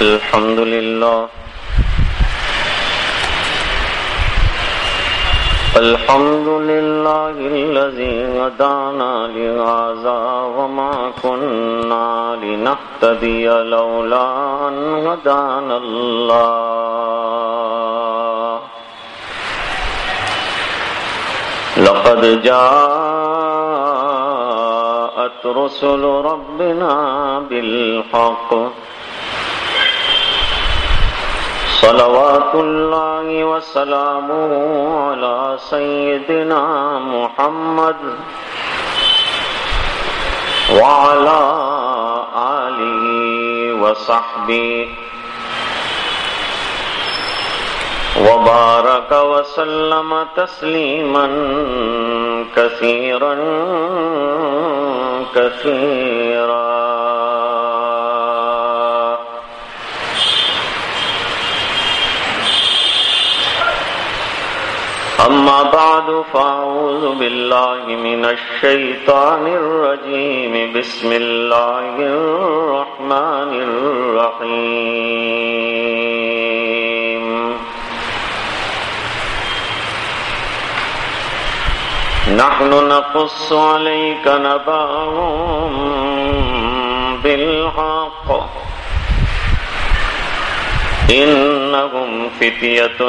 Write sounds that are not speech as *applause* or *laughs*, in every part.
الحمد لله الحمد لله الذي هدانا لهذا وما كنا لنهتدي لولا أن هدانا الله. لقد جاءت رسل ربنا بالحق صلوات الله وسلامه على سيدنا محمد وعلى آله وصحبه وبارك وسلم تسليما كثيرا كثيرا أما بعد فأعوذ بالله من الشيطان الرجيم. بسم الله الرحمن الرحيم. نحن نقص عليك نبأهم بالحق. إنهم فتية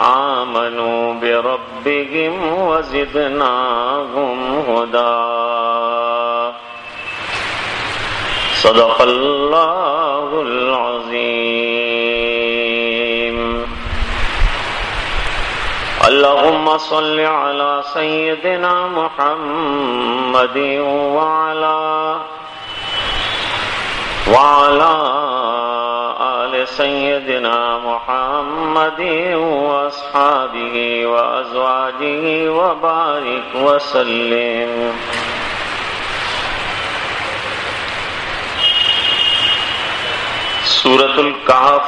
آمنوا بربهم وزدناهم هدى. صدق الله العظيم. اللهم صل على سيدنا محمد وعلى وعلى سيدنا محمد وأصحابه وأزواجه وبارك وسلم۔ سورة القاف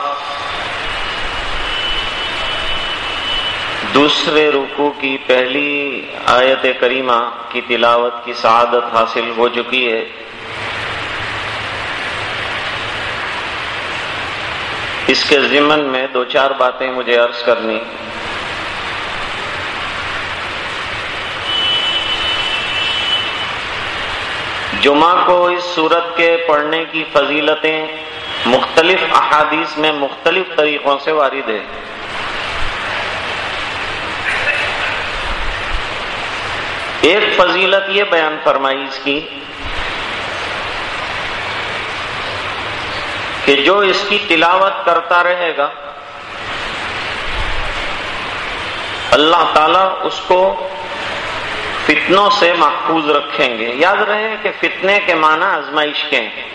دوسرے رکو کی پہلی آیت کریمہ کی تلاوت کی سعادت حاصل ہو چکی ہے۔ اس کے ضمن میں دو چار باتیں مجھے عرض کرنی۔ جمعہ کو اس صورت کے پڑھنے کی فضیلتیں مختلف احادیث میں مختلف طریقوں سے وارد ہے ایک فضیلت یہ بیان فرمائی اس کی کہ جو اس کی تلاوت کرتا رہے گا، اللہ تعالی اس کو فتنوں سے محفوظ رکھیں گے۔ یاد رہے کہ فتنے کے معنی آزمائش کے ہیں۔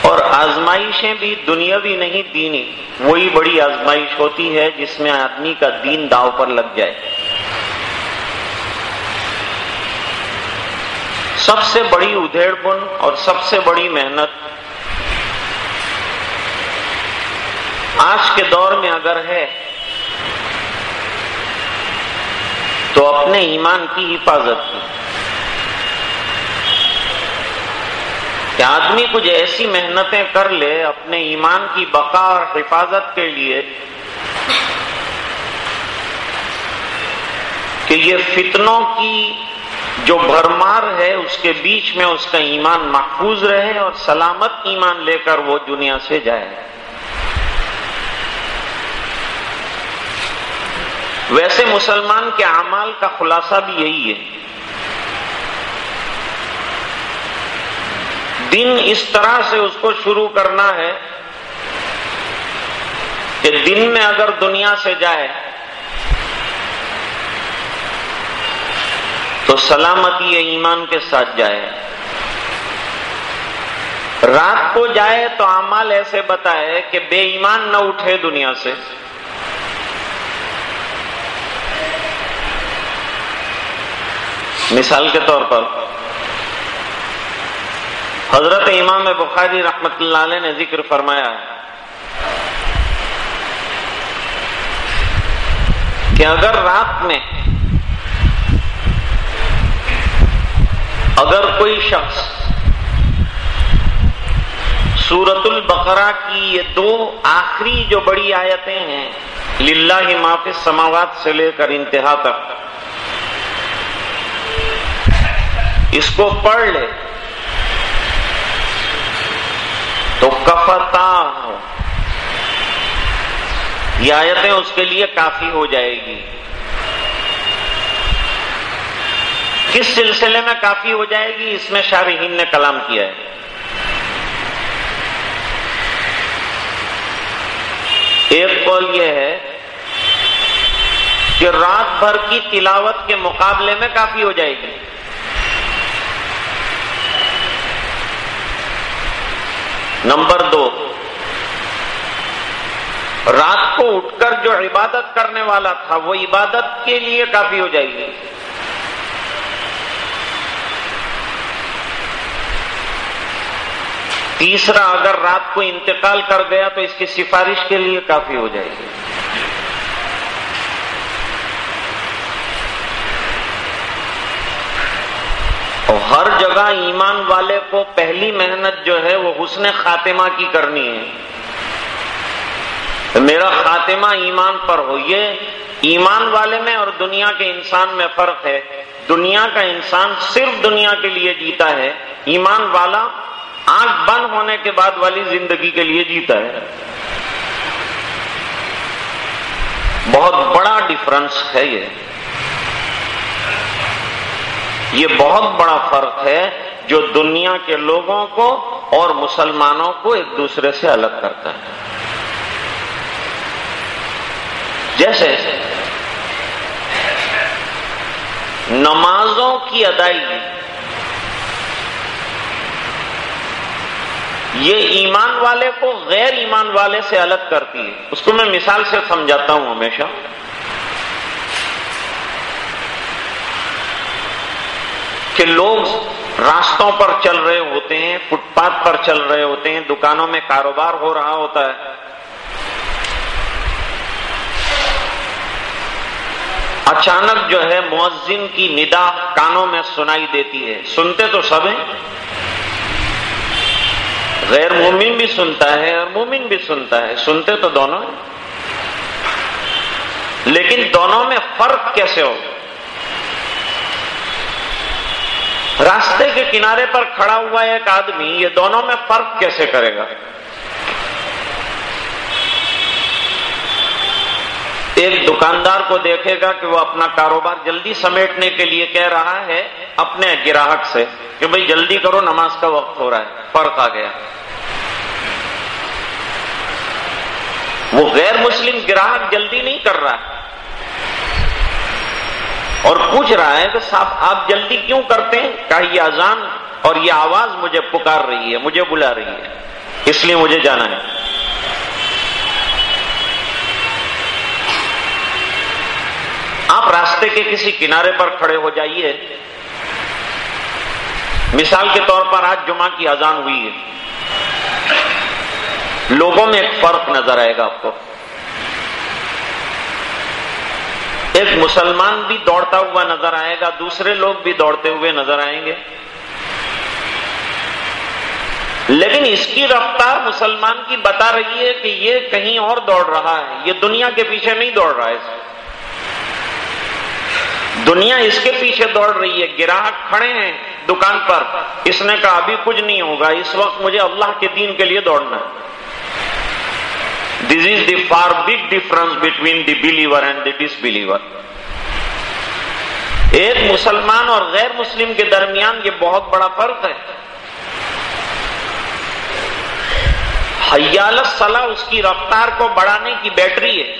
اور آزمائشیں بھی دنیاوی نہیں، دینی۔ وہی بڑی آزمائش ہوتی ہے جس میں آدمی کا دین داؤ پر لگ جائے۔ سب سے بڑی ادھیڑ بن اور سب سے بڑی محنت۔ آج کے دور میں اگر ہے تو اپنے ایمان کی حفاظت۔ کی کہ آدمی کچھ ایسی محنتیں کر لے اپنے ایمان کی بقا اور حفاظت کے لیے کہ یہ فتنوں کی جو بھرمار ہے، اس کے بیچ میں اس کا ایمان محفوظ رہے اور سلامت ایمان لے کر وہ دنیا سے جائے۔ ویسے مسلمان کے اعمال کا خلاصہ بھی یہی ہے۔ دن اس طرح سے اس کو شروع کرنا ہے کہ دن میں اگر دنیا سے جائے تو سلامتی ایمان کے ساتھ جائے۔ رات کو جائے تو امال ایسے بتائے کہ بے ایمان نہ اٹھے دنیا سے۔ مثال کے طور پر، حضرت امام بخاری رحمت اللہ علیہ نے ذکر فرمایا ہے کہ اگر رات میں اگر کوئی شخص سورت البقرہ کی یہ دو آخری جو بڑی آیتیں ہیں، للہ ہی معافی سماوات سے لے کر انتہا تک، اس کو پڑھ لے، تو کفتا یہ آیتیں اس کے لیے کافی ہو جائے گی۔ کس سلسلے میں کافی ہو جائے گی، اس میں شارحین نے کلام کیا ہے۔ ایک قول یہ ہے کہ رات بھر کی تلاوت کے مقابلے میں کافی ہو جائے گی۔ نمبر دو، رات کو اٹھ کر جو عبادت کرنے والا تھا، وہ عبادت کے لیے کافی ہو جائے گی۔ تیسرا اگر رات کو انتقال کر گیا تو اس کی سفارش کے لیے کافی ہو جائے گی۔ ہر جگہ ایمان والے کو پہلی محنت جو ہے وہ حسن خاتمہ کی کرنی ہے۔ میرا خاتمہ ایمان پر ہو، یہ ایمان والے میں اور دنیا کے انسان میں فرق ہے۔ دنیا کا انسان صرف دنیا کے لیے جیتا ہے، ایمان والا آنکھ بند ہونے کے بعد والی زندگی کے لیے جیتا ہے۔ بہت بڑا ڈفرنس ہے یہ۔ یہ بہت بڑا فرق ہے جو دنیا کے لوگوں کو اور مسلمانوں کو ایک دوسرے سے الگ کرتا ہے۔ جیسے نمازوں کی ادائیگی یہ ایمان والے کو غیر ایمان والے سے الگ کرتی ہے۔ اس کو میں مثال سے سمجھاتا ہوں ہمیشہ۔ کہ لوگ راستوں پر چل رہے ہوتے ہیں، فٹ پاتھ پر چل رہے ہوتے ہیں، دکانوں میں کاروبار ہو رہا ہوتا ہے۔ اچانک جو ہے مؤذن کی ندا کانوں میں سنائی دیتی ہے۔ سنتے تو سب ہیں؟ غیر مومن بھی سنتا ہے اور مومن بھی سنتا ہے۔ سنتے تو دونوں۔ ہیں لیکن دونوں میں فرق کیسے ہو؟ راستے کے کنارے پر کھڑا ہوا ایک آدمی یہ دونوں میں فرق کیسے کرے گا؟ ایک دکاندار کو دیکھے گا کہ وہ اپنا کاروبار جلدی سمیٹنے کے لیے کہہ رہا ہے اپنے گراہک سے کہ بھئی جلدی کرو، نماز کا وقت ہو رہا ہے، فرق آ گیا۔ وہ غیر مسلم گراہک جلدی نہیں کر رہا ہے۔ اور پوچھ رہا ہے کہ صاحب، آپ جلدی کیوں کرتے ہیں؟ کہ یہ اذان اور یہ آواز مجھے پکار رہی ہے، مجھے بلا رہی ہے، اس لیے مجھے جانا ہے۔ آپ راستے کے کسی کنارے پر کھڑے ہو جائیے۔ مثال کے طور پر آج جمعہ کی اذان ہوئی ہے۔ لوگوں میں ایک فرق نظر آئے گا آپ کو۔ ایک مسلمان بھی دوڑتا ہوا نظر آئے گا، دوسرے لوگ بھی دوڑتے ہوئے نظر آئیں گے۔ لیکن اس کی رفتار مسلمان کی بتا رہی ہے کہ یہ کہیں اور دوڑ رہا ہے، یہ دنیا کے پیچھے نہیں دوڑ رہا ہے۔ دنیا اس کے پیچھے دوڑ رہی ہے، گراہک کھڑے ہیں دکان پر۔ اس نے کہا، ابھی کچھ نہیں ہوگا، اس وقت مجھے اللہ کے دین کے لیے دوڑنا ہے۔ This is the far big difference between the believer and the disbeliever ایک مسلمان اور غیر مسلم کے درمیان یہ بہت بڑا فرق ہے حیال صلاح اس کی رفتار کو بڑھانے کی بیٹری ہے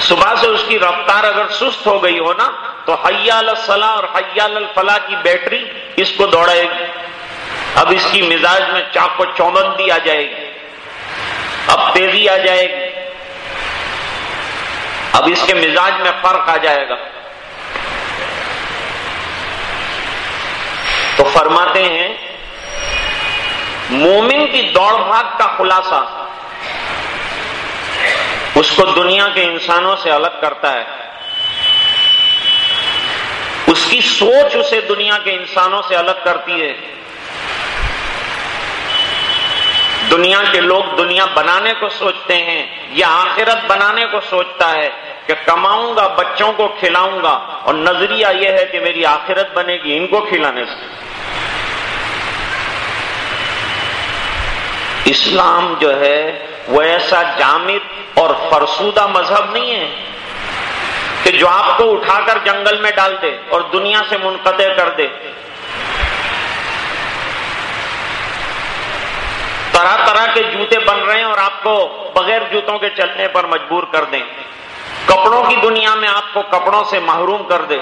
صبح سے اس کی رفتار اگر سست ہو گئی ہو نا تو حیال صلاح اور حیال الفلاح کی بیٹری اس کو دوڑائے گی اب اس کی مزاج میں چاق و چوبندی آ جائے گی اب تیزی آ جائے گی۔ اب اس کے مزاج میں فرق آ جائے گا۔ تو فرماتے ہیں، مومن کی دوڑ بھاگ کا خلاصہ اس کو دنیا کے انسانوں سے الگ کرتا ہے۔ اس کی سوچ اسے دنیا کے انسانوں سے الگ کرتی ہے۔ دنیا کے لوگ دنیا بنانے کو سوچتے ہیں یا آخرت بنانے کو سوچتا ہے کہ کماؤں گا، بچوں کو کھلاؤں گا، اور نظریہ یہ ہے کہ میری آخرت بنے گی، ان کو کھلانے سے۔ اسلام جو ہے، وہ ایسا جامد اور فرسودہ مذہب نہیں ہے کہ جو آپ کو اٹھا کر جنگل میں ڈال دے اور دنیا سے منقطع کر دے۔ طرح طرح کے جوتے بن رہے ہیں اور آپ کو بغیر جوتوں کے چلنے پر مجبور کر دیں۔ کپڑوں کی دنیا میں آپ کو کپڑوں سے محروم کر دے۔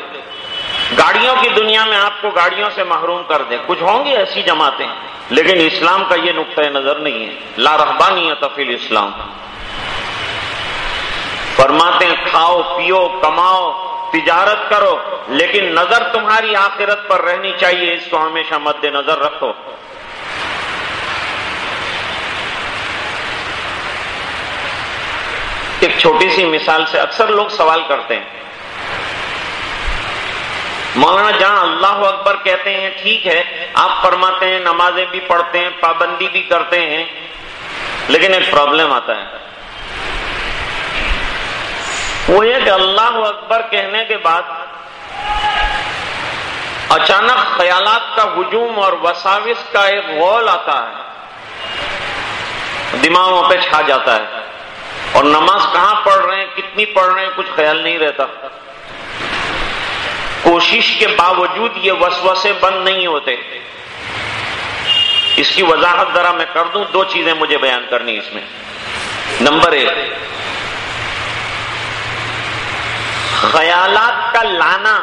گاڑیوں کی دنیا میں آپ کو گاڑیوں سے محروم کر دے۔ کچھ ہوں گی ایسی جماعتیں۔ لیکن اسلام کا یہ نقطۂ نظر نہیں ہے۔ لا رحبانی ہے تفیل اسلام فرماتے ہیں، کھاؤ، پیو، کماؤ، تجارت کرو، لیکن نظر تمہاری آخرت پر رہنی چاہیے۔ اس کو ہمیشہ مد نظر رکھو۔ ایک چھوٹی سی مثال سے اکثر لوگ سوال کرتے ہیں۔ مولانا جہاں اللہ اکبر کہتے ہیں، ٹھیک ہے، آپ فرماتے ہیں، نمازیں بھی پڑھتے ہیں، پابندی بھی کرتے ہیں، لیکن ایک پرابلم آتا ہے۔ وہ یہ کہ اللہ اکبر کہنے کے بعد اچانک خیالات کا ہجوم اور وساوس کا ایک غول آتا ہے۔ دماغوں پہ چھا جاتا ہے۔ اور نماز کہاں پڑھ رہے ہیں، کتنی پڑھ رہے ہیں، کچھ خیال نہیں رہتا۔ کوشش کے باوجود یہ وسوسے بند نہیں ہوتے۔ اس کی وضاحت ذرا میں کر دوں، دو چیزیں مجھے بیان کرنی اس میں۔ نمبر ایک، خیالات کا لانا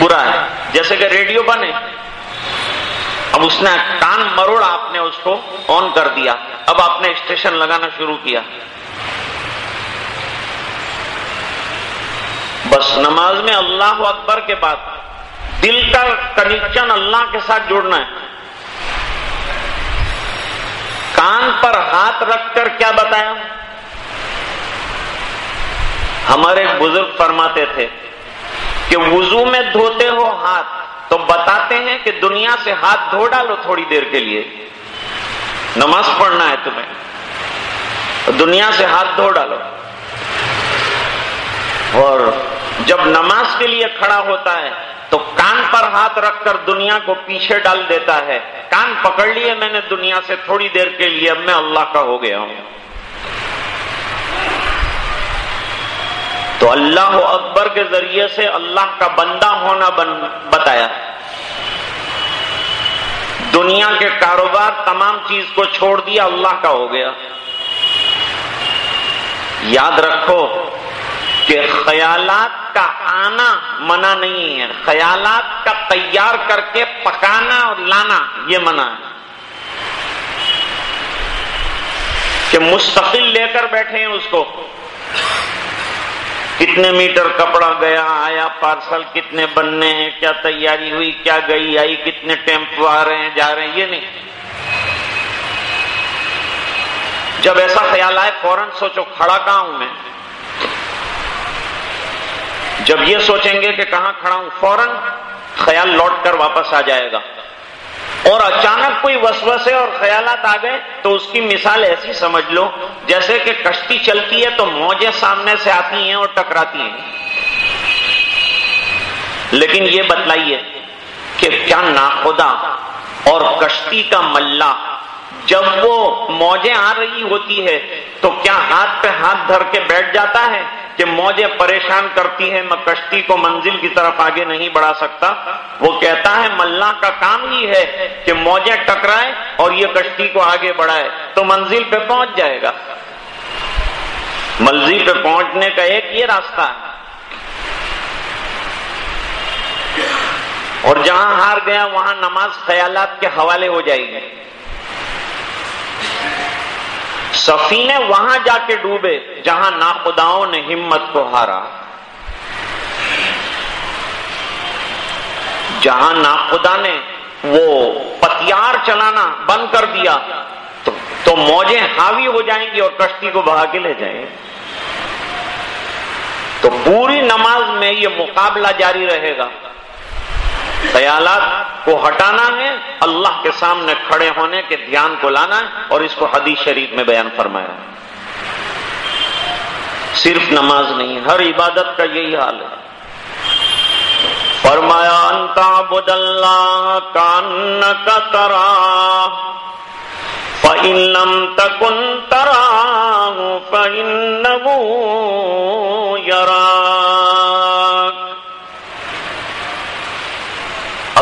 برا ہے۔ جیسے کہ ریڈیو بنے۔ اب اس نے کان مروڑ آپ نے اس کو آن کر دیا۔ اب آپ نے اسٹیشن لگانا شروع کیا۔ بس نماز میں اللہ اکبر کے بعد دل کا کنیکشن اللہ کے ساتھ جڑنا ہے۔ کان پر ہاتھ رکھ کر کیا بتایا؟ ہمارے بزرگ فرماتے تھے کہ وضو میں دھوتے ہو ہاتھ۔ تو بتاتے ہیں کہ دنیا سے ہاتھ دھو ڈالو تھوڑی دیر کے لیے۔ نماز پڑھنا ہے تمہیں۔ دنیا سے ہاتھ دھو ڈالو۔ اور جب نماز کے لیے کھڑا ہوتا ہے تو کان پر ہاتھ رکھ کر دنیا کو پیچھے ڈال دیتا ہے۔ کان پکڑ لیے میں نے دنیا سے تھوڑی دیر کے لیے، اب میں اللہ کا ہو گیا ہوں۔ تو اللہ اکبر کے ذریعے سے اللہ کا بندہ ہونا بتایا۔ دنیا کے کاروبار تمام چیز کو چھوڑ دیا، اللہ کا ہو گیا۔ یاد رکھو کہ خیالات کا آنا منع نہیں ہے۔ خیالات کا تیار کر کے پکانا اور لانا، یہ منع ہے۔ کہ مستقل لے کر بیٹھے ہیں اس کو۔ کتنے میٹر کپڑا گیا، آیا پارسل کتنے بننے ہیں، کیا تیاری ہوئی، کیا گئی، آئی کتنے ٹیمپو آ رہے ہیں، جا رہے ہیں، یہ نہیں۔ جب ایسا خیال آئے فوراً سوچو کھڑا کہاں ہوں میں؟ جب یہ سوچیں گے کہ کہاں کھڑا ہوں، فوراً خیال لوٹ کر واپس آ جائے گا۔ اور اچانک کوئی وسوسے اور خیالات آ گئے تو اس کی مثال ایسی سمجھ لو جیسے کہ کشتی چلتی ہے تو موجیں سامنے سے آتی ہیں اور ٹکراتی ہیں۔ لیکن یہ بتلائیے کہ کیا ناخدا اور کشتی کا ملا جب وہ موجیں آ رہی ہوتی ہے تو کیا ہاتھ پہ ہاتھ دھر کے بیٹھ جاتا ہے؟ کہ موجیں پریشان کرتی ہے میں کشتی کو منزل کی طرف آگے نہیں بڑھا سکتا۔ وہ کہتا ہے ملا کا کام ہی ہے کہ موجیں ٹکرائے اور یہ کشتی کو آگے بڑھائے تو منزل پہ پہنچ جائے گا۔ منزل پہ پہنچنے کا ایک یہ راستہ ہے۔ اور جہاں ہار گیا، وہاں نماز خیالات کے حوالے ہو جائے گی۔ سفینے وہاں جا کے ڈوبے جہاں ناخداؤں نے ہمت کو ہارا۔ جہاں ناخدا نے وہ پتیار چلانا بند کر دیا، تو موجیں حاوی ہو جائیں گی اور کشتی کو بہا کے لے جائیں۔ گے تو پوری نماز میں یہ مقابلہ جاری رہے گا۔ خیالات کو ہٹانا ہے، اللہ کے سامنے کھڑے ہونے کے دھیان کو لانا ہے اور اس کو حدیث شریف میں بیان فرمایا۔ صرف نماز نہیں، ہر عبادت کا یہی حال ہے۔ فرمایا انتا بد اللہ کان کا ترا فعلم تکن ترا فن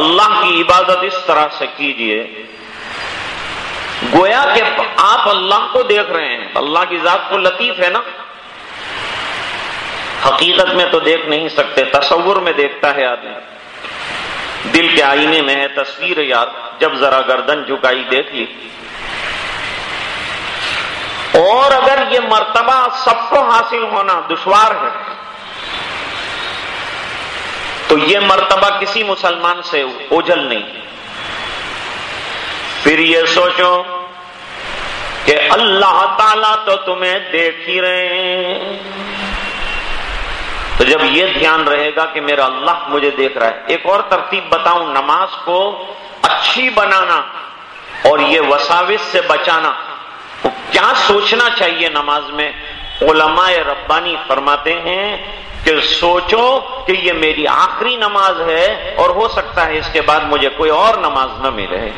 اللہ کی عبادت اس طرح سے کیجیے۔ گویا کہ آپ اللہ کو دیکھ رہے ہیں، اللہ کی ذات کو لطیف ہے نا۔ حقیقت میں تو دیکھ نہیں سکتے، تصور میں دیکھتا ہے آدمی۔ دل کے آئینے میں ہے تصویر یار، جب ذرا گردن جھکائی دیکھ لی اور اگر یہ مرتبہ سب کو حاصل ہونا، دشوار ہے۔ تو یہ مرتبہ کسی مسلمان سے اوجل نہیں۔ پھر یہ سوچو کہ اللہ تعالی تو تمہیں دیکھ ہی رہے ہیں۔ تو جب یہ دھیان رہے گا کہ میرا اللہ مجھے دیکھ رہا ہے، ایک اور ترتیب بتاؤں، نماز کو اچھی بنانا اور یہ وساوس سے بچانا۔ کیا سوچنا چاہیے نماز میں؟ علماء ربانی فرماتے ہیں کہ سوچو کہ یہ میری آخری نماز ہے اور ہو سکتا ہے اس کے بعد مجھے کوئی اور نماز نہ ملے۔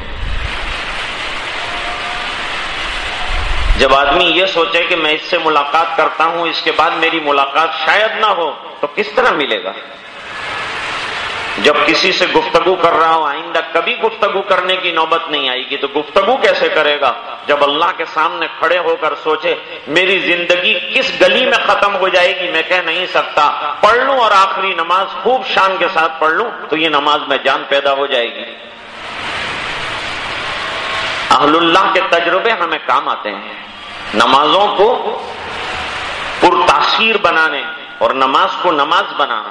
جب آدمی یہ سوچے کہ میں اس سے ملاقات کرتا ہوں، اس کے بعد میری ملاقات شاید نہ ہو، تو کس طرح ملے گا؟ جب کسی سے گفتگو کر رہا ہو آئندہ کبھی گفتگو کرنے کی نوبت نہیں آئے گی، تو گفتگو کیسے کرے گا؟ جب اللہ کے سامنے کھڑے ہو کر سوچے، میری زندگی کس گلی میں ختم ہو جائے گی؟ میں کہہ نہیں سکتا۔ پڑھ لوں اور آخری نماز خوب شان کے ساتھ پڑھ لوں، تو یہ نماز میں جان پیدا ہو جائے گی۔ اہل اللہ کے تجربے ہمیں کام آتے ہیں۔ نمازوں کو پر تاثیر بنانے اور نماز کو نماز بنانا۔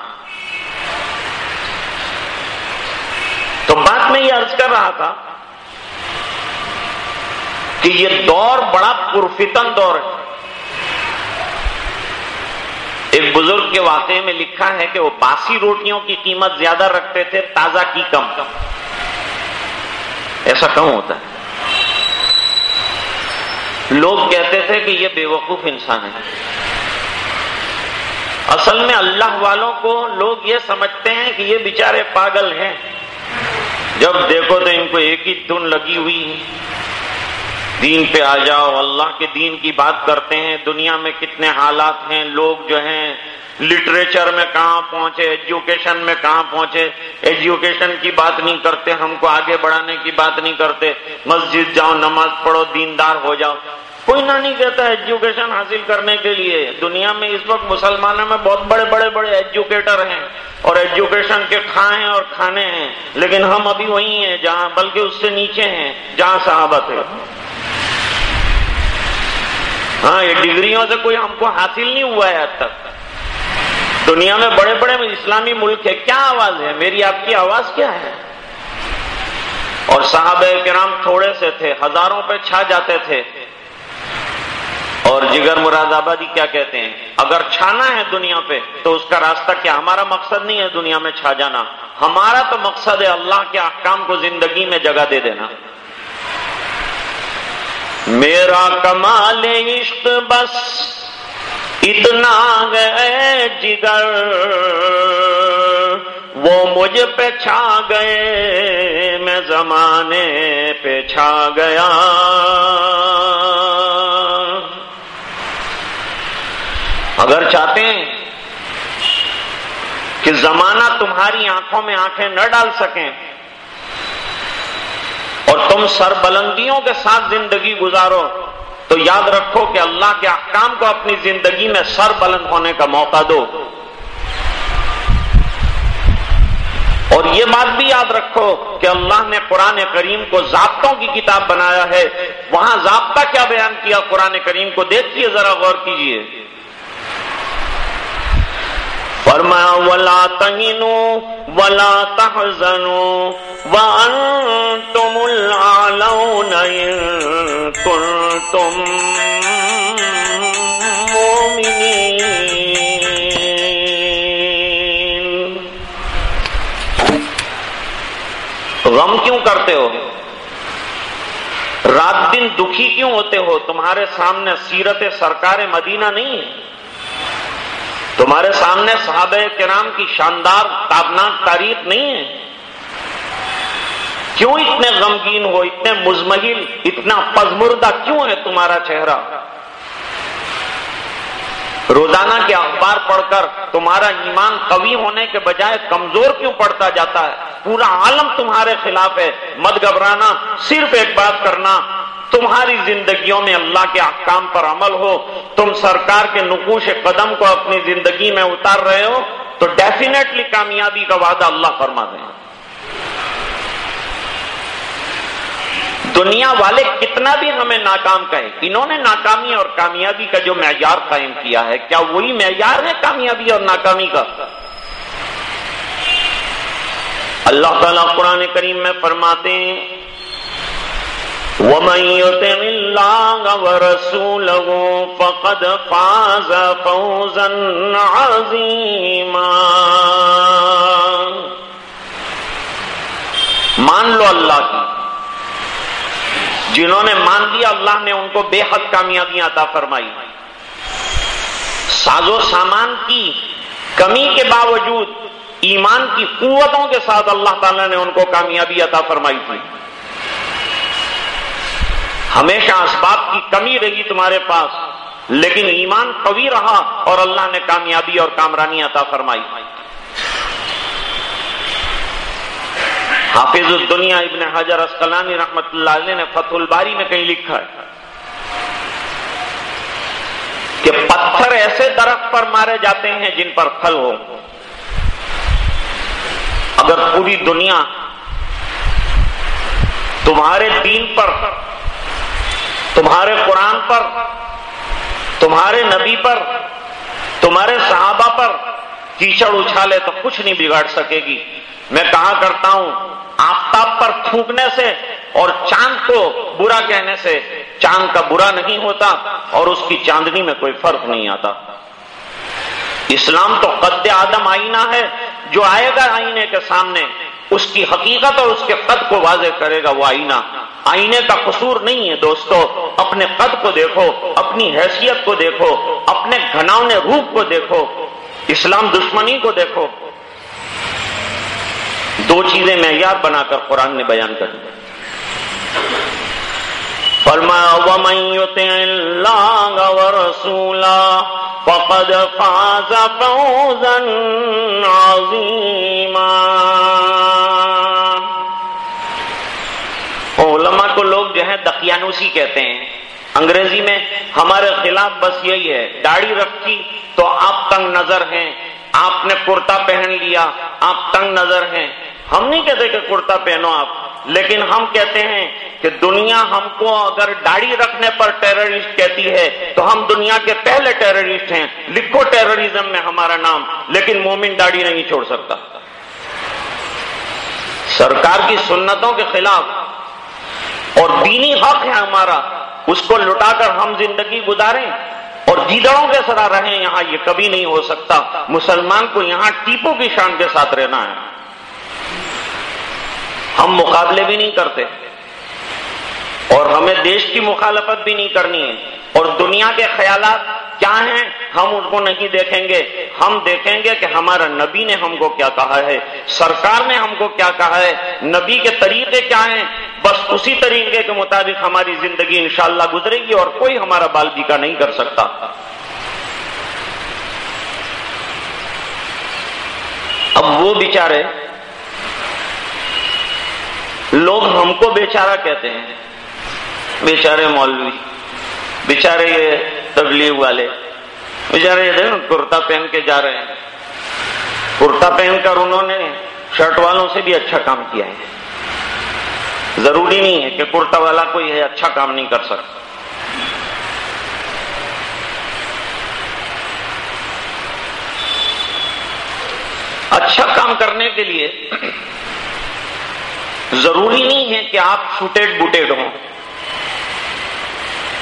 تو بات میں یہ عرض کر رہا تھا کہ یہ دور بڑا پرفتن دور ہے۔ ایک بزرگ کے واقعے میں لکھا ہے کہ وہ باسی روٹیوں کی قیمت زیادہ رکھتے تھے، تازہ کی کم۔ کم ایسا کم ہوتا ہے؟ لوگ کہتے تھے کہ یہ بے وقوف انسان ہے۔ اصل میں اللہ والوں کو لوگ یہ سمجھتے ہیں کہ یہ بیچارے پاگل ہیں۔ جب دیکھو تو ان کو ایک ہی دن لگی ہوئی ہے۔ دین پہ آ جاؤ، اللہ کے دین کی بات کرتے ہیں۔ دنیا میں کتنے حالات ہیں، لوگ جو ہیں لٹریچر میں کہاں پہنچے ایجوکیشن میں کہاں پہنچے۔ ایجوکیشن کی بات نہیں کرتے، ہم کو آگے بڑھانے کی بات نہیں کرتے۔ مسجد جاؤ، نماز پڑھو، دیندار ہو جاؤ۔ کوئی نہ نہیں کہتا ایجوکیشن حاصل کرنے کے لیے۔ دنیا میں اس وقت مسلمانوں میں بہت بڑے بڑے بڑے ایجوکیٹر ہیں اور ایجوکیشن کے کھائے اور کھانے ہیں۔ لیکن ہم ابھی وہی ہیں، جہاں بلکہ اس سے نیچے ہیں، جہاں صحابت ہے ہاں یہ ڈگریوں سے کوئی ہم کو حاصل نہیں ہوا ہے اب تک۔ دنیا میں بڑے بڑے اسلامی ملک ہے کیا آواز ہے؟ میری آپ کی آواز کیا ہے؟ اور صحابہ کرام تھوڑے سے تھے، ہزاروں پہ چھا جاتے تھے۔ اور جگر مراد آبادی کیا کہتے ہیں؟ اگر چھانا ہے دنیا پہ، تو اس کا راستہ کیا؟ ہمارا مقصد نہیں ہے دنیا میں چھا جانا۔ ہمارا تو مقصد ہے اللہ کے احکام کو زندگی میں جگہ دے دینا۔ میرا کمال عشق بس اتنا گئے جگر۔ وہ مجھ پہ چھا گئے، میں زمانے پہ چھا گیا۔ اگر چاہتے ہیں کہ زمانہ تمہاری آنکھوں میں آنکھیں نہ ڈال سکیں اور تم سر بلندیوں کے ساتھ زندگی گزارو، تو یاد رکھو کہ اللہ کے احکام کو اپنی زندگی میں سر بلند ہونے کا موقع دو۔ اور یہ بات بھی یاد رکھو کہ اللہ نے قرآن کریم کو ضابطوں کی کتاب بنایا ہے۔ وہاں ضابطہ کیا بیان کیا، قرآن کریم کو دیکھیے، ذرا غور کیجیے فرمایا، ولا تہینو ولا تحزنو وانتم العالون ان کنتم مومنین غم کیوں کرتے ہو؟ رات دن دکھی کیوں ہوتے ہو؟ تمہارے سامنے سیرت سرکار مدینہ نہیں ہے۔ تمہارے سامنے صحابہ کرام کی شاندار تابناک تاریخ نہیں ہے۔ کیوں اتنے غمگین ہو، اتنے مزمحل، اتنا پزمردہ کیوں ہے تمہارا چہرہ؟ روزانہ کے اخبار پڑھ کر تمہارا ایمان قوی ہونے کے بجائے کمزور کیوں پڑتا جاتا ہے؟ پورا عالم تمہارے خلاف ہے۔ مت گھبرانا، صرف ایک بات کرنا تمہاری زندگیوں میں اللہ کے احکام پر عمل ہو، تم سرکار کے نقوش قدم کو اپنی زندگی میں اتار رہے ہو، تو ڈیفینیٹلی کامیابی کا وعدہ اللہ فرما دیں۔ دنیا والے کتنا بھی ہمیں ناکام کہیں، انہوں نے ناکامی اور کامیابی کا جو معیار قائم کیا ہے، کیا وہی معیار ہے کامیابی اور ناکامی کا؟ اللہ تعالیٰ قرآن کریم میں فرماتے ہیں وَمَن يُطِعِ اللَّهَ وَرَسُولَهُ فَقَدْ فَازَ فَوْزًا عَظِيمًا مان لو اللہ کی۔ جنہوں نے مان لیا اللہ نے ان کو بے حد کامیابیاں عطا فرمائی۔ ساز و سامان کی کمی کے باوجود ایمان کی قوتوں کے ساتھ اللہ تعالیٰ نے ان کو کامیابی عطا فرمائی تھی۔ ہمیشہ اسباب کی کمی رہی تمہارے پاس، لیکن ایمان قوی رہا اور اللہ نے کامیابی اور کامرانی عطا فرمائی۔ حافظ الدنیا ابن حجر اسکلانی رحمت اللہ علیہ نے فتح الباری میں کہیں لکھا ہے کہ پتھر ایسے درخت پر مارے جاتے ہیں جن پر پھل ہو اگر پوری دنیا تمہارے دین پر تمہارے قرآن پر، تمہارے نبی پر، تمہارے صحابہ پر کیچڑ اچھالے تو کچھ نہیں بگاڑ سکے گی۔ میں کہا کرتا ہوں؟ آفتاب پر تھوکنے سے اور چاند کو برا کہنے سے۔ چاند کا برا نہیں ہوتا اور اس کی چاندنی میں کوئی فرق نہیں آتا۔ اسلام تو قد آدم آئینہ ہے جو آئے گا آئینے کے سامنے۔ اس کی حقیقت اور اس کے قد کو واضح کرے گا وہ آئینہ۔ آئینے کا قصور نہیں ہے دوستو، اپنے قد کو دیکھو، اپنی حیثیت کو دیکھو، اپنے گھناؤنے روپ کو دیکھو، اسلام دشمنی کو دیکھو۔ دو چیزیں معیار بنا کر قرآن نے بیان کر دیا فرمایا وَمَن يُطِعِ اللَّهَ کو لوگ جو ہے دقیانوسی کہتے ہیں۔ انگریزی میں ہمارے خلاف بس یہی ہے، داڑھی رکھی تو آپ تنگ نظر ہیں۔ آپ نے کرتا پہن لیا، آپ تنگ نظر ہیں۔ ہم نہیں کہتے کہ کرتا پہنو آپ، لیکن ہم کہتے ہیں کہ دنیا ہم کو اگر داڑھی رکھنے پر ٹیررسٹ کہتی ہے تو ہم دنیا کے پہلے ٹیررسٹ ہیں۔ لکھو ٹیررزم میں ہمارا نام، لیکن مومن داڑھی نہیں چھوڑ سکتا۔ سرکار کی سنتوں کے خلاف اور دینی حق ہے ہمارا، اس کو لٹا کر ہم زندگی گزاریں اور جیدڑوں کے سرا رہیں، یہاں یہ کبھی نہیں ہو سکتا۔ مسلمان کو یہاں ٹیپو کی شان کے ساتھ رہنا ہے۔ ہم مقابلے بھی نہیں کرتے اور ہمیں دیش کی مخالفت بھی نہیں کرنی ہے اور دنیا کے خیالات کیا ہیں؟ ہم اس کو نہیں دیکھیں گے۔ ہم دیکھیں گے کہ ہمارا نبی نے ہم کو کیا کہا ہے۔ سرکار نے ہم کو کیا کہا ہے۔ نبی کے طریقے کیا ہیں؟ بس اسی طریقے کے مطابق ہماری زندگی انشاءاللہ گزرے گی اور کوئی ہمارا بال بیکا نہیں کر سکتا۔ اب وہ بیچارے لوگ ہم کو بیچارہ کہتے ہیں۔ بیچارے مولوی، بیچارے یہ تبلیغ والے۔ بیچارے کرتا پہن کے جا رہے ہیں۔ کرتا پہن کر انہوں نے شرٹ والوں سے بھی اچھا کام کیا ہے۔ ضروری نہیں ہے کہ کرتا والا کوئی ہے اچھا کام نہیں کر سکتا۔ اچھا کام کرنے کے لیے ضروری نہیں ہے کہ آپ شوٹیڈ بوٹیڈ ہوں۔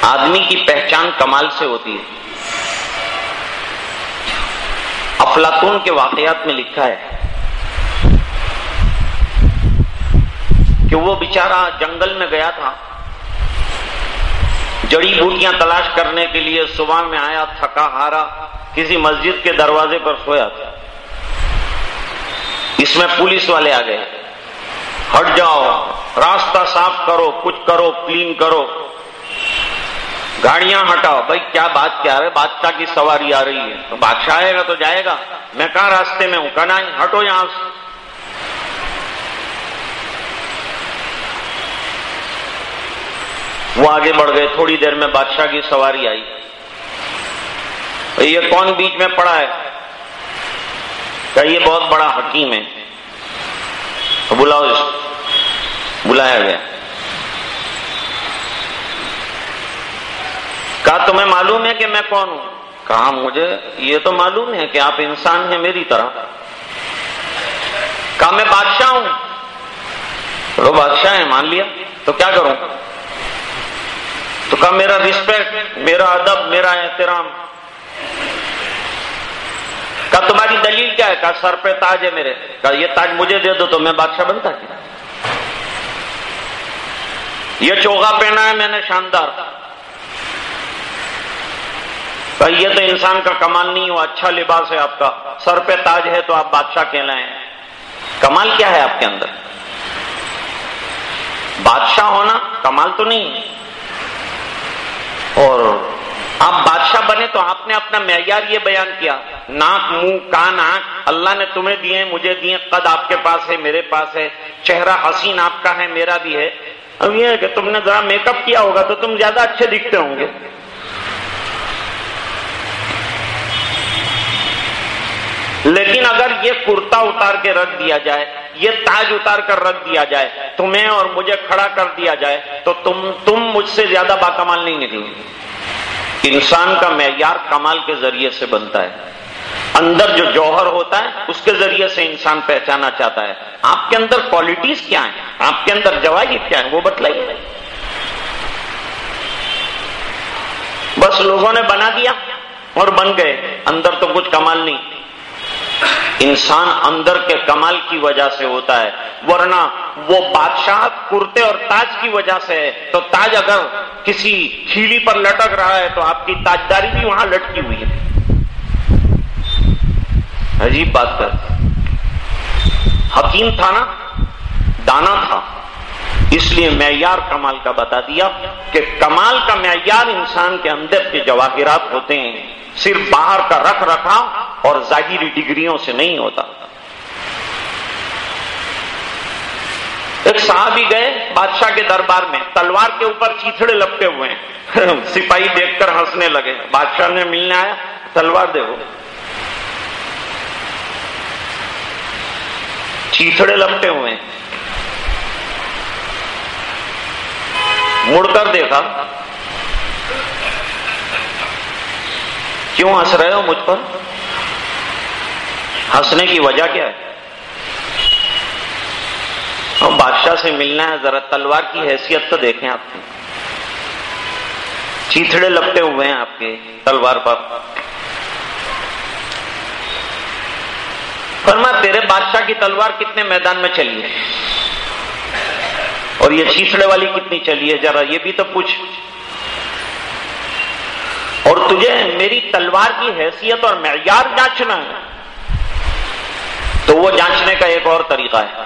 آدمی کی پہچان کمال سے ہوتی ہے۔ افلاطون کے واقعات میں لکھا ہے کہ وہ بیچارہ جنگل میں گیا تھا۔ جڑی بوٹیاں تلاش کرنے کے لیے صبح میں آیا، تھکا ہارا، کسی مسجد کے دروازے پر سویا تھا۔ اس میں پولیس والے آ گئے۔ ہٹ جاؤ، راستہ صاف کرو، کچھ کرو، کلین کرو۔ گاڑیاں ہٹاؤ بھائی کیا بات کیا ہے بادشاہ کی سواری آ رہی ہے تو بادشاہ آئے گا تو جائے گا میں کہاں راستے میں ہوں کہنا ہٹو یہاں سے وہ آگے بڑھ گئے تھوڑی دیر میں بادشاہ کی سواری آئی یہ کون بیچ میں پڑا ہے کہ یہ بہت بڑا حکیم ہے بلاؤ بلایا گیا کہا، تمہیں معلوم ہے کہ میں کون ہوں؟ کہا، مجھے یہ تو معلوم ہے کہ آپ انسان ہیں میری طرح. کہا، میں بادشاہ ہوں. وہ بادشاہ ہے مان لیا، تو کیا کروں؟ تو کہا، میرا رسپیکٹ میرا ادب، میرا احترام. کہا، تمہاری دلیل کیا ہے؟ کہا، سر پہ تاج ہے میرے. کہا، یہ تاج مجھے دے دو تو میں بادشاہ بنتا کیا؟ یہ چوگا پہنا ہے، میں نے شاندار. یہ تو انسان کا کمال نہیں ہوا اچھا لباس ہے آپ کا۔ سر پہ تاج ہے تو آپ بادشاہ کہلائیں۔ کمال کیا ہے آپ کے اندر؟ بادشاہ ہونا کمال تو نہیں اور آپ بادشاہ بنے تو آپ نے اپنا معیار یہ بیان کیا۔ ناک، منہ، کان، آنکھ، اللہ نے تمہیں دیے مجھے دیے قد آپ کے پاس ہے، میرے پاس ہے، چہرہ حسین آپ کا ہے، میرا بھی ہے۔ اب یہ ہے کہ تم نے ذرا میک اپ کیا ہوگا تو تم زیادہ اچھے دکھتے ہوں گے۔ لیکن اگر یہ کرتا اتار کے رکھ دیا جائے، یہ تاج اتار کر رکھ دیا جائے، تمہیں اور مجھے کھڑا کر دیا جائے، تو تم تم مجھ سے زیادہ باکمال نہیں نکلیں انسان کا معیار کمال کے ذریعے سے بنتا ہے۔ اندر جو جوہر ہوتا ہے، اس کے ذریعے سے انسان پہچانا چاہتا ہے۔ آپ کے اندر کوالٹیز کیا ہیں؟ آپ کے اندر جواہر کیا ہے وہ بتلائیے۔ بس لوگوں نے بنا دیا اور بن گئے۔ اندر تو کچھ کمال نہیں۔ انسان اندر کے کمال کی وجہ سے ہوتا ہے۔ ورنہ وہ بادشاہ کرتے اور تاج کی وجہ سے ہے۔ تو تاج اگر کسی کھیلی پر لٹک رہا ہے تو آپ کی تاجداری بھی وہاں لٹکی ہوئی ہے۔ عجیب بات کر۔ حکیم تھا نا؟ دانا تھا۔ اس لیے معیار کمال کا بتا دیا کہ کمال کا معیار انسان کے اندر کے جواہرات ہوتے ہیں۔ صرف باہر کا رکھ رکھا اور ظاہری ڈگریوں سے نہیں ہوتا۔ ایک صحابی گئے بادشاہ کے دربار میں، تلوار کے اوپر چیتڑے لپٹے ہوئے ہیں۔ *laughs* سپاہی دیکھ کر ہنسنے لگے۔ بادشاہ نے ملنے آیا، تلوار دے چیتڑے لپٹے ہوئے ہیں۔ مڑ کر دیکھا۔ کیوں ہنس رہے ہو مجھ پر؟ ہنسنے کی وجہ کیا ہے؟ بادشاہ سے ملنا ہے، ذرا تلوار کی حیثیت تو دیکھیں آپ کی۔ چیتڑے لپٹے ہوئے ہیں آپ کے تلوار پر۔ فرما تیرے بادشاہ کی تلوار کتنے میدان میں چلی ہے؟ اور یہ چیتڑے والی کتنی چلی ہے؟ ذرا یہ بھی تو پوچھ۔ اور تجھے میری تلوار کی حیثیت اور معیار جانچنا ہے۔ تو وہ جانچنے کا ایک اور طریقہ ہے۔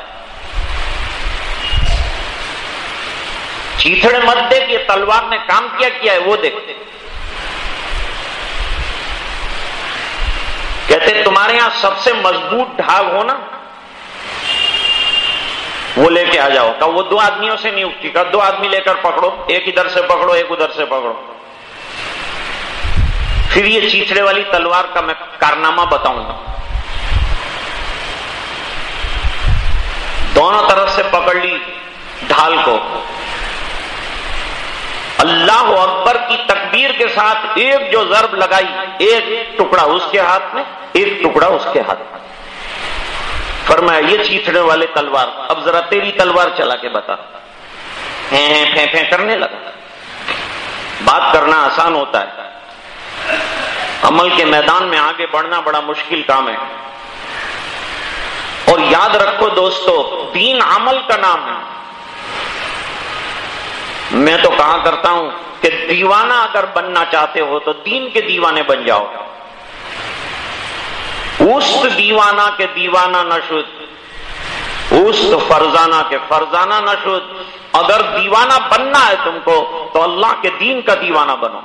چیتڑے مت دیکھ یہ تلوار نے کام کیا کیا ہے؟ وہ دیکھ۔ کہتے تمہارے یہاں سب سے مضبوط ڈھال ہو نا وہ لے کے آ جاؤ۔ کہ وہ دو آدمیوں سے نہیں اٹھتی۔ کہ دو آدمی لے کر پکڑو، ایک ادھر سے پکڑو، ایک ادھر سے پکڑو۔ پھر یہ چیچڑے والی تلوار کا میں کارنامہ بتاؤں گا۔ دونوں طرف سے پکڑ لی، ڈھال کو۔ اللہ اکبر کی تکبیر کے ساتھ ایک جو ضرب لگائی، ایک ٹکڑا اس کے ہاتھ میں، ایک ٹکڑا اس کے ہاتھ میں۔ فرمایا، یہ چیتڑے والے تلوار، اب ذرا تیری تلوار چلا کے بتا۔ پھیں پھیں کرنے لگا۔ بات کرنا آسان ہوتا ہے۔ عمل کے میدان میں آگے بڑھنا بڑا مشکل کام ہے۔ اور یاد رکھو دوستو، دین عمل کا نام ہے۔ میں تو کہا کرتا ہوں کہ دیوانہ اگر بننا چاہتے ہو تو دین کے دیوانے بن جاؤ۔ اس دیوانہ کے دیوانہ نشد اس فرزانہ کے فرزانہ نشد اگر دیوانہ بننا ہے تم کو، تو اللہ کے دین کا دیوانہ بنو۔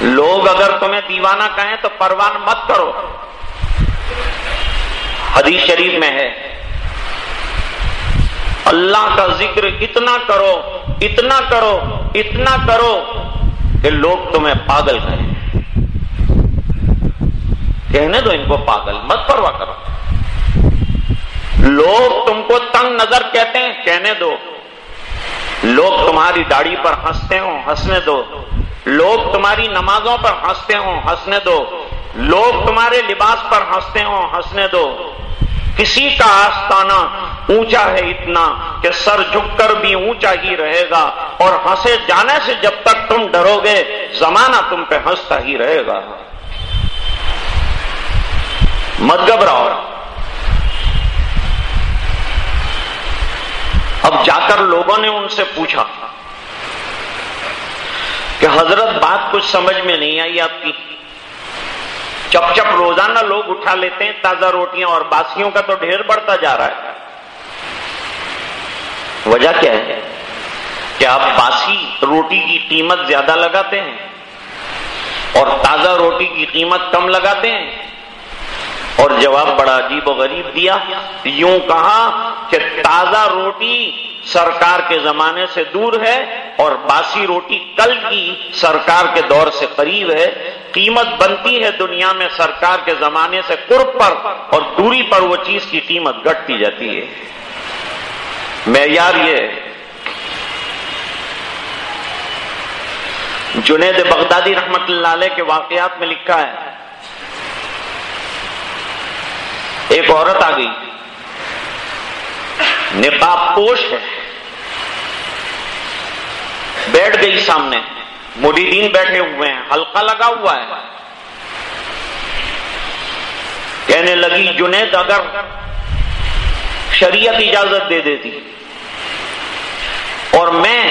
لوگ اگر تمہیں دیوانہ کہیں تو پروان مت کرو۔ حدیث شریف میں ہے۔ اللہ کا ذکر اتنا کرو اتنا کرو اتنا کرو کہ لوگ تمہیں پاگل کہیں۔ کہنے دو ان کو پاگل، مت پرواہ کرو۔ لوگ تم کو تنگ نظر کہتے ہیں، کہنے دو۔ لوگ تمہاری داڑھی پر ہنستے ہوں، ہنسنے دو۔ لوگ تمہاری نمازوں پر ہنستے ہوں، ہنسنے دو۔ لوگ تمہارے لباس پر ہنستے ہوں، ہنسنے دو۔ کسی کا آستانہ اونچا ہے اتنا کہ سر جھک کر بھی اونچا ہی رہے گا اور ہنسے جانے سے جب تک تم ڈرو گے زمانہ تم پہ ہنستا ہی رہے گا۔ مت گھبراؤ۔ اب جا کر لوگوں نے ان سے پوچھا کہ حضرت بات کچھ سمجھ میں نہیں آئی آپ کی۔ چپ چپ روزانہ لوگ اٹھا لیتے ہیں، تازہ روٹیاں اور باسیوں کا تو ڈھیر بڑھتا جا رہا ہے۔ وجہ کیا ہے؟ کہ آپ باسی روٹی کی قیمت زیادہ لگاتے ہیں اور تازہ روٹی کی قیمت کم لگاتے ہیں۔ اور جواب بڑا عجیب و غریب دیا، یوں کہا کہ تازہ روٹی سرکار کے زمانے سے دور ہے اور باسی روٹی کل کی سرکار کے دور سے قریب ہے۔ قیمت بنتی ہے دنیا میں سرکار کے زمانے سے قرب پر اور دوری پر وہ چیز کی قیمت گھٹتی جاتی ہے۔ معیار یہ جنید بغدادی رحمت اللہ علیہ کے واقعات میں لکھا ہے۔ ایک عورت آ گئی۔ نقاب پوش ہے۔ بیٹھ گئی سامنے۔ مریدین بیٹھے ہوئے ہیں۔ ہلکا لگا ہوا ہے۔ کہنے لگی، جنید اگر شریعت اجازت دے دیتی اور میں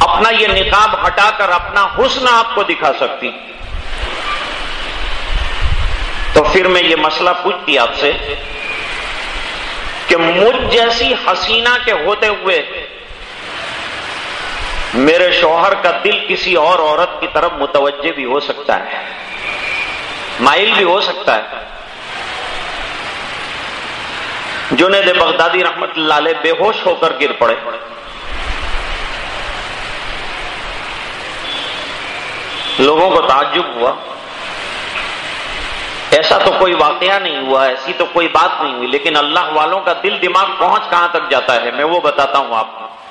اپنا یہ نقاب ہٹا کر اپنا حسن آپ کو دکھا سکتی، تو پھر میں یہ مسئلہ پوچھتی آپ سے کہ مجھ جیسی حسینہ کے ہوتے ہوئے میرے شوہر کا دل کسی اور عورت کی طرف متوجہ بھی ہو سکتا ہے۔ مائل بھی ہو سکتا ہے۔ جنید بغدادی رحمت اللہ علیہ بے ہوش ہو کر گر پڑے۔ لوگوں کو تعجب ہوا۔ ایسا تو کوئی واقعہ نہیں ہوا، ایسی تو کوئی بات نہیں ہوئی، لیکن اللہ والوں کا دل دماغ پہنچ کہاں تک جاتا ہے؟ میں وہ بتاتا ہوں آپ کو۔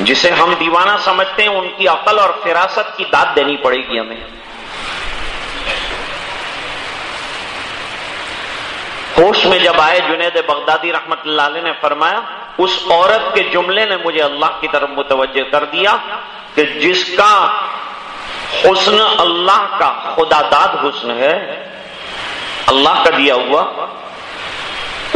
جسے ہم دیوانہ سمجھتے ہیں، ان کی عقل اور فراست کی داد دینی پڑے گی ہمیں۔ ہوش میں جب آئے، جنید بغدادی رحمت اللہ علیہ نے فرمایا، اس عورت کے جملے نے مجھے اللہ کی طرف متوجہ کر دیا کہ جس کا حسن اللہ کا خدا داد حسن ہے، اللہ کا دیا ہوا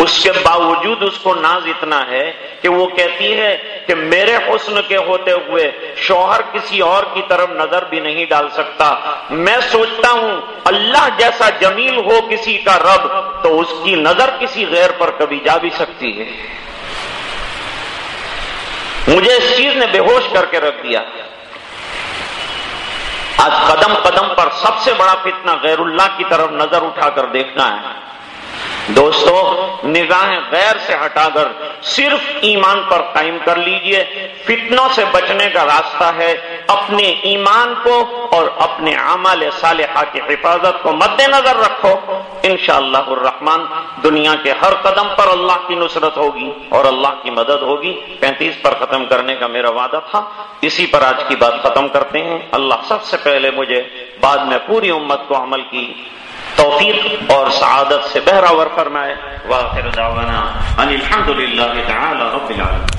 اس کے باوجود اس کو ناز اتنا ہے کہ وہ کہتی ہے کہ میرے حسن کے ہوتے ہوئے شوہر کسی اور کی طرف نظر بھی نہیں ڈال سکتا۔ میں سوچتا ہوں اللہ جیسا جمیل ہو کسی کا رب تو اس کی نظر کسی غیر پر کبھی جا بھی سکتی ہے۔ مجھے اس چیز نے بے ہوش کر کے رکھ دیا۔ آج قدم قدم پر سب سے بڑا فتنہ غیر اللہ کی طرف نظر اٹھا کر دیکھنا ہے۔ دوستو، نگاہیں غیر سے ہٹا کر صرف ایمان پر قائم کر لیجیے۔ فتنوں سے بچنے کا راستہ ہے اپنے ایمان کو اور اپنے عمل صالحہ کی حفاظت کو۔ مد نظر رکھو، انشاءاللہ الرحمن، دنیا کے ہر قدم پر اللہ کی نصرت ہوگی اور اللہ کی مدد ہوگی۔ پینتیس پر ختم کرنے کا میرا وعدہ تھا۔ اسی پر آج کی بات ختم کرتے ہیں۔ اللہ سب سے پہلے مجھے بعد میں پوری امت کو عمل کی توفیق اور سعادت سے بہراور فرمائے۔ واخر دعوانا ان الحمد للہ تعالی رب العالمین۔